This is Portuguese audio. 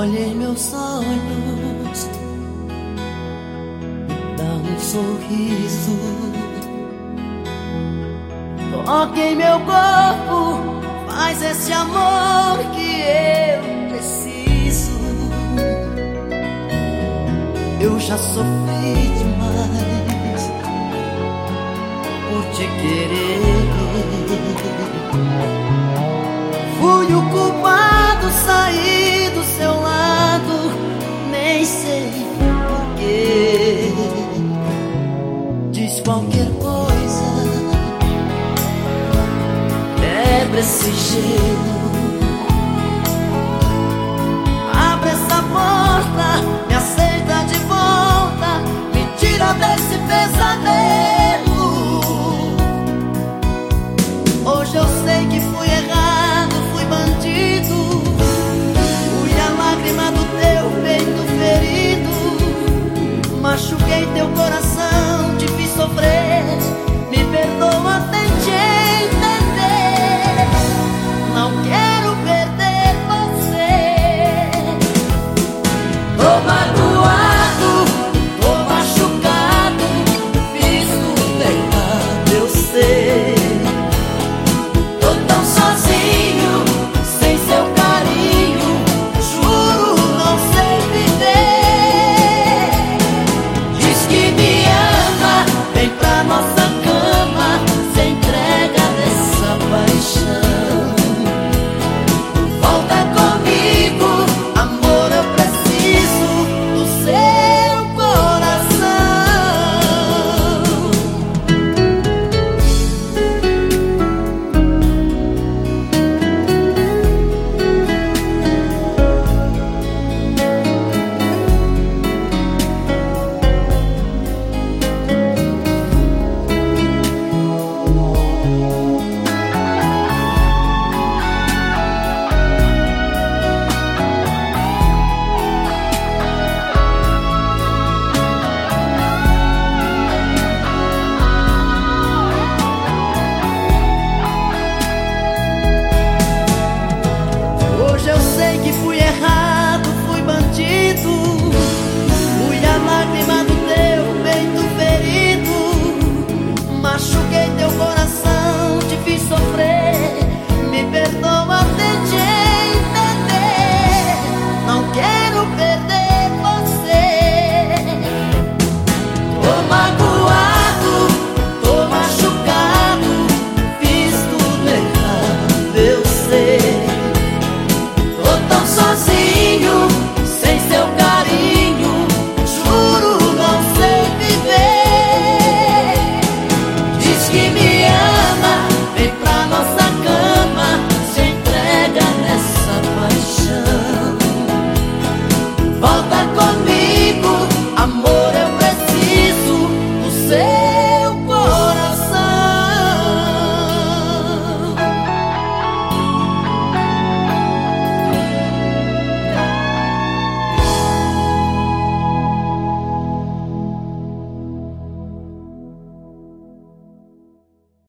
Olhem meus olhos me dá um sorriso. Toquem meu corpo, faz esse amor que eu preciso. Eu já sofri demais por te querer. Fui o culpado, saí sei porquê. Diz qualquer coisa, quebra esse gelo.